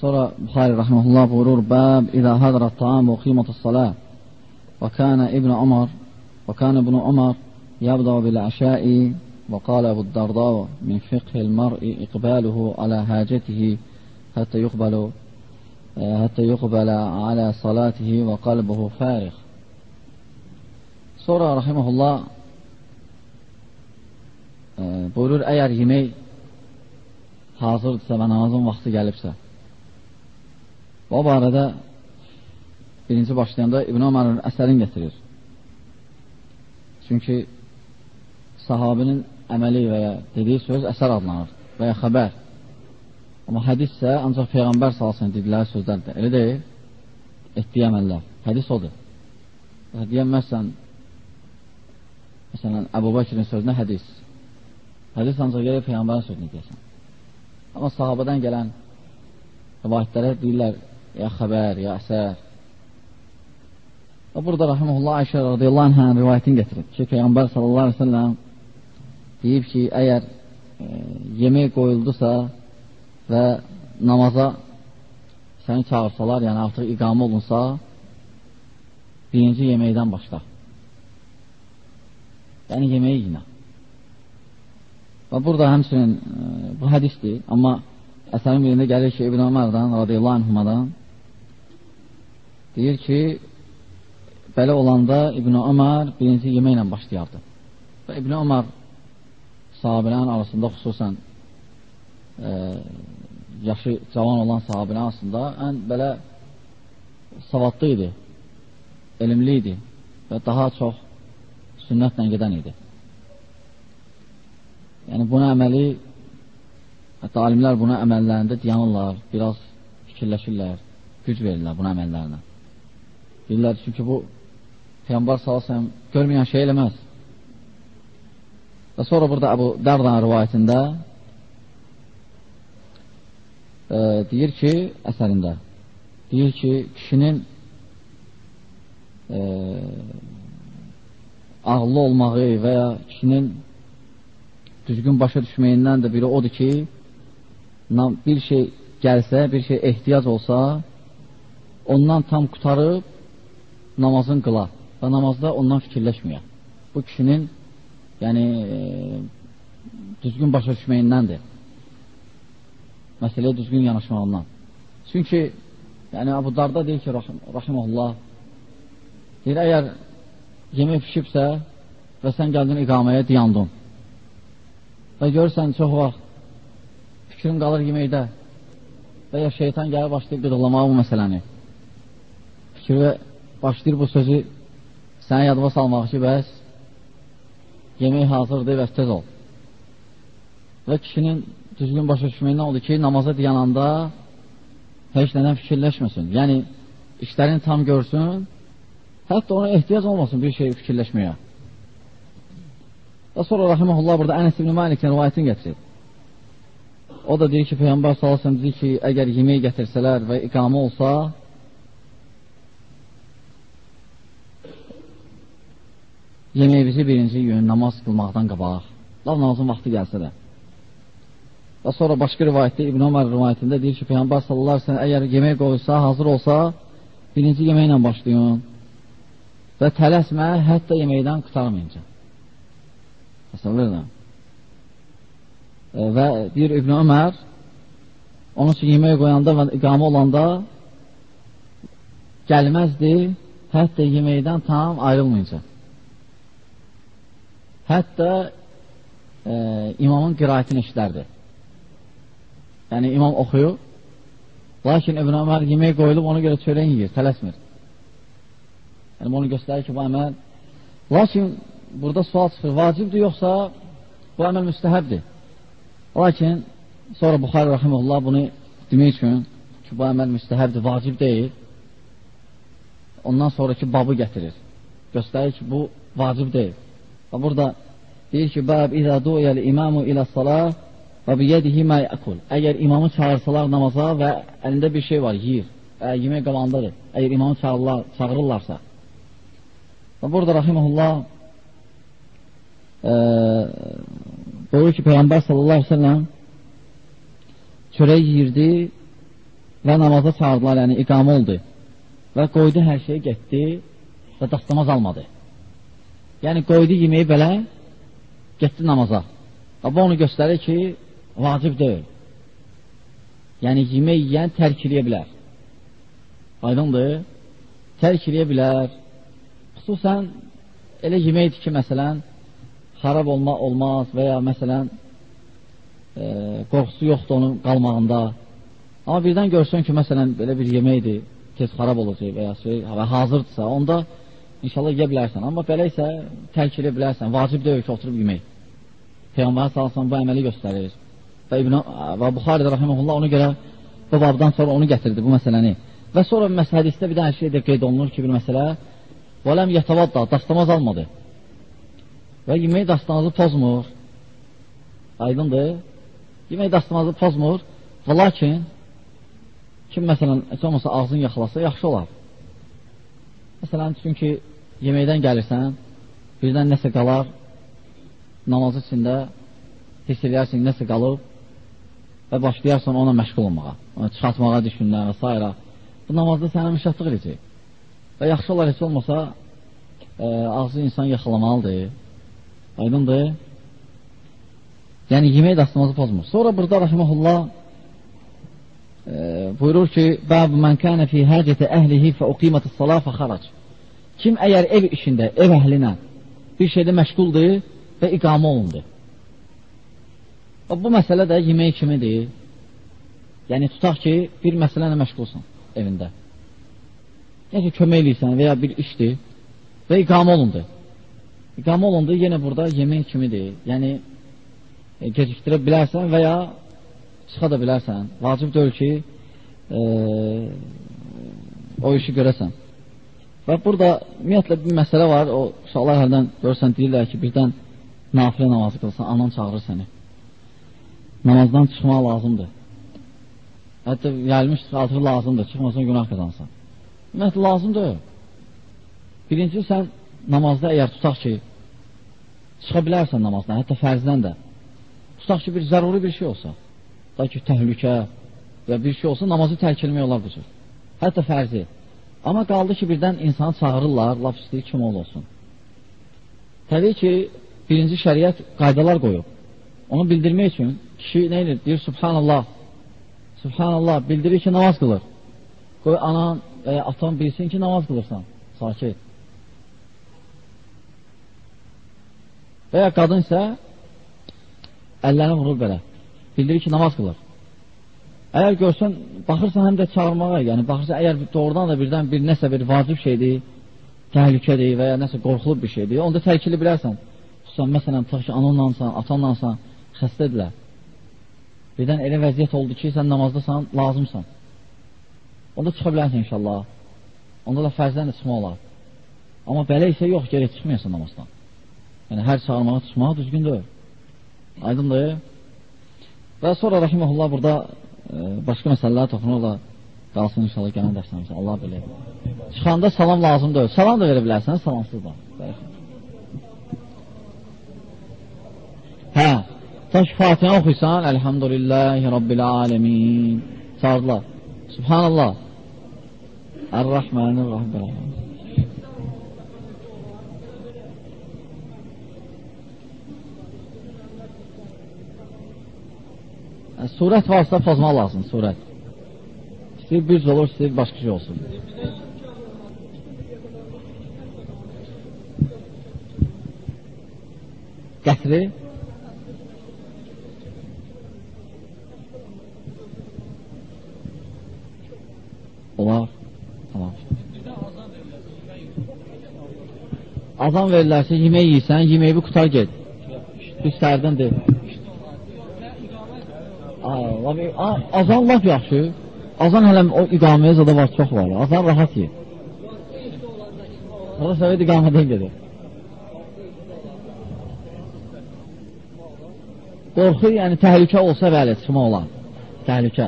صلى البخاري رحمه الله مرور باب إذا حضر الطعام وقيمة الصلاة. وكان ابن عمر وكان ابن عمر يبدأ بالعشاء وقال أبو الدرداء من فقه المرء إقباله على حاجته حتى يقبل حتى يقبل على صلاته وقلبه فارغ. Sonra rahimahullah e, buyurur əgər yemək hazırdırsa və namazın vaxtı gəlibsə o barədə birinci başlayanda İbn Ömərin əsərin gətirir. Çünki sahabinin əməli və ya dediyi söz əsər adlanır və ya xəbər. Amma hədis isə ancaq Peyğəmbər salsın dedilər sözlərdir. Elə deyil, etdiyi əməllər. Hədis odur. Deyəməzsən, məsələn, Əbu Bəkirin sözünə hədis. Hədis ancaq gəlir Peyğəmbərin sözünü deyəsən. Amma sahabədən gələn rivayətlərə deyirlər, ya xəbər, ya əsər. Və burada Rahimullah Ayşə radiyallahu anhə rivayətini getirir ki, Peyğəmbər sallallahu aleyhi ve sellem deyib ki, əgər e, yemək qoyuldusa və namaza səni çağırsalar, yəni artıq iqamə olunsa, birinci yeməkdən başla. Yəni yeməyi yinə. Və burada həmçinin e, bu hədisdir, amma əsərin birində gəlir ki, İbn Ömərdən, radiyallahu anhumadan deyir ki, belə olanda İbn Ömər birinci yeməklə başlayardı. Və İbn Ömər sahabələrin arasında xüsusən e, yaşı cavan olan sahabələrin arasında ən belə savadlı idi, elmli idi və daha çox sünnətlə gedən idi. Yəni, buna əməli, hətta alimlər buna əməllərində dayanırlar, biraz fikirləşirlər, güc verirlər buna əməllərinə. Deyirlər, çünki bu Peyğəmbər salasəm görməyən şey eləməz. Və sonra burada Əbu Dərdan rivayətində e, deyir ki, əsərində deyir ki, kişinin e, ağıllı olmağı və ya kişinin düzgün başa düşməyindən də biri odur ki, bir şey gəlsə, bir şey ehtiyac olsa, ondan tam qutarıb namazın qıla və namazda ondan fikirləşməyə. Bu kişinin yəni e, düzgün başa düşməyindəndir. Məsələyə düzgün yanaşmağından. Çünki yəni Abu Darda deyir ki, rahim, rahiməhullah deyir, əgər yemək pişibsə və sən gəldin iqaməyə diyandın və görürsən çox vaxt fikrin qalır yeməkdə və ya şeytan gəlir başlayır qıdılamağa bu məsələni fikri başlayır bu sözü sənə yadıma salmaq ki, bəs yemək hazırdır və tez ol. Və kişinin düzgün başa düşməyindən odur ki, namaza dayananda heç nədən fikirləşməsin. Yəni, işlərini tam görsün, hətta ona ehtiyac olmasın bir şey fikirləşməyə. Və sonra Rahiməhullah burada Ənəs ibn Malikin rivayətini gətirir. O da deyir ki, Peyyambar salasın deyir ki, əgər yemək gətirsələr və iqamə olsa, yeməyimizi birinci gün namaz qılmaqdan qabaq, lav namazın vaxtı gəlsə də. Və sonra başqa rivayətdə İbn Ömər rivayətində deyir ki, Peyğəmbər sallallahu səlləm əgər yemək qoyulsa, hazır olsa, birinci yeməklə başlayın və tələsmə hətta yeməkdən qutarmayınca. Təsəvvürlə. E, və deyir İbn Ömər onun üçün yemək qoyanda və iqamə olanda gəlməzdi, hətta yeməkdən tam ayrılmayınca. Hətta e, imamın qiraətini işlərdi. Yəni, imam oxuyur, lakin İbn Ömər yemək qoyulub, ona görə çörək yiyir, tələsmir. Yəni, onu göstərir ki, bu əməl, lakin burada sual çıxır, vacibdir yoxsa bu əməl müstəhəbdir. Lakin sonra Buxarı Rəximullah bunu demək üçün ki, bu əməl müstəhəbdir, vacib deyil, ondan sonraki babı gətirir. Göstərir ki, bu vacib deyil. Və burada deyir ki, Bəb izə duyəl imamu ilə salah və biyədihi mə yəkul. Əgər imamı çağırsalar namaza və əlində bir şey var, yiyir, ə, yemək qalandadır, əgər imamı çağırırlar, çağırırlarsa. Və burada Rahiməhullah buyurur ki, Peyğəmbər sallallahu aleyhi ve sellem çörək yiyirdi və namaza çağırdılar, yəni iqamə oldu və qoydu hər şeyi getdi və dastamaz almadı. Yəni qoydu yeməyi belə, getdi namaza. Bu onu göstərir ki, vacib deyil. Yəni yemək yeyən tərk eləyə bilər. Aydındır? Tərk eləyə bilər. Xüsusən elə yeməkdir ki, məsələn, xarab olma olmaz və ya məsələn e, qorxusu yoxdur onun qalmağında. Amma birdən görsən ki, məsələn, belə bir yeməkdir, tez xarab olacaq və ya şey, və hazırdırsa, onda inşallah yeyə bilərsən. Amma belə isə tərk edə bilərsən. Vacib deyil ki, oturub yemək. Peyğəmbər sallallahu bu əməli göstərir. Və İbn və Buxari rahimehullah ona görə bu babdan sonra onu gətirdi bu məsələni. Və sonra məsələdikdə bir də hər şey də qeyd olunur ki, bir məsələ və ləm yetavadda, dastamaz almadı. Və yemək dastanazı pozmur. Aydındır? Yemək dastanazı pozmur. Və lakin kim məsələn, heç olmasa ağzını yaxalasa yaxşı olar. Məsələn, çünki yeməkdən gəlirsən, birdən nəsə qalar, namazı içində hiss edərsin, nəsə qalıb və başlayarsan ona məşğul olmağa, ona çıxartmağa düşünlər və s. Bu namazda sənə müşatlıq edəcək. Və yaxşı olar heç olmasa e, ağzı insan yaxalamalıdır. Aydındır. Yəni yemək dastamazı pozmur. Sonra burada rahimehullah e, buyurur ki: "Bab men kana fi hacati ehlihi fa uqimatis salah fa xarac." Kim əgər ev işində, ev əhlinə bir şeydə məşğuldur və iqamə olundu. Bu məsələ də yemək kimidir. Yəni tutaq ki, bir məsələ ilə məşğulsan evində. Necə kömək eləyirsən və ya bir işdir və iqamə olundu. İqamə olundu, yenə burada yemək kimidir. Yəni, e, gecikdirə bilərsən və ya çıxa da bilərsən. Vacib deyil ki, e, o işi görəsən. Və burada ümumiyyətlə bir məsələ var, o uşaqlar hərdən görürsən, deyirlər ki, birdən nafilə namazı qılsan, anan çağırır səni. Namazdan çıxmaq lazımdır. Hətta gəlmiş artıq lazımdır, çıxmasan günah qazansan. Ümumiyyətlə, lazımdır. Birinci, sən namazda əgər tutaq ki, çıxa bilərsən namazdan, hətta fərzdən də, tutaq ki, bir zəruri bir şey olsa, da ki, təhlükə və bir şey olsa, namazı tərk etmək olar bu cür. Hətta fərzi. Amma qaldı ki, birdən insanı çağırırlar, laf istəyir, kim ol olsun. Təbii ki, birinci şəriət qaydalar qoyub. Onu bildirmək üçün kişi nə edir? Deyir, Subhanallah, Subhanallah, bildirir ki, namaz qılır. Qoy anan ya atan bilsin ki, namaz qılırsan, sakit. Və ya qadın isə əllərini vurur belə, bildirir ki, namaz qılır. Əgər görsən, baxırsan həm də çağırmağa, yəni baxırsan, əgər doğrudan da birdən bir nəsə bir vacib şeydir, təhlükədir və ya nəsə qorxulub bir şeydir, onda tərkili bilərsən. Xüsusən, məsələn, tutaq ki, anonlansan, atanlansan, xəstədirlər. Birdən elə vəziyyət oldu ki, sən namazdasan, lazımsan. Onda çıxa bilərsən inşallah. Onda da fərzdən də çıxma olar. Amma belə isə yox, gerək çıxmayasan namazdan. Yəni, hər çağırmağa çıxmağa düzgün deyil. Aydındır. Və sonra Rəhiməhullah burada e, başqa məsələlər toxunurlar. Qalsın inşallah gələn dərslərimizə. Allah bilir. Çıxanda salam lazım deyil. Salam da verə bilərsən, salamsız da. Hə, taş Fatihə oxuysan, Elhamdülillahi Rabbil Alemin. Çağırdılar. Subhanallah. Ər-Rəhmanir-Rəhim. Surət varsa pozmaq lazım, surət. İstəyir büz olur, istəyir başqa şey olsun. Qətri Olar. Tamam. Azan verirlərsə, yemək yiyirsən, yeməyi bir qutar get. Düz səhərdən deyil. Azan laf yaxşı. Azan hələ o iqaməyə zada var, çox var. Azan rahat yer. Sonra səvət iqamədən gedir. Qorxu, yəni təhlükə olsa bəli, çıxma olan. Təhlükə.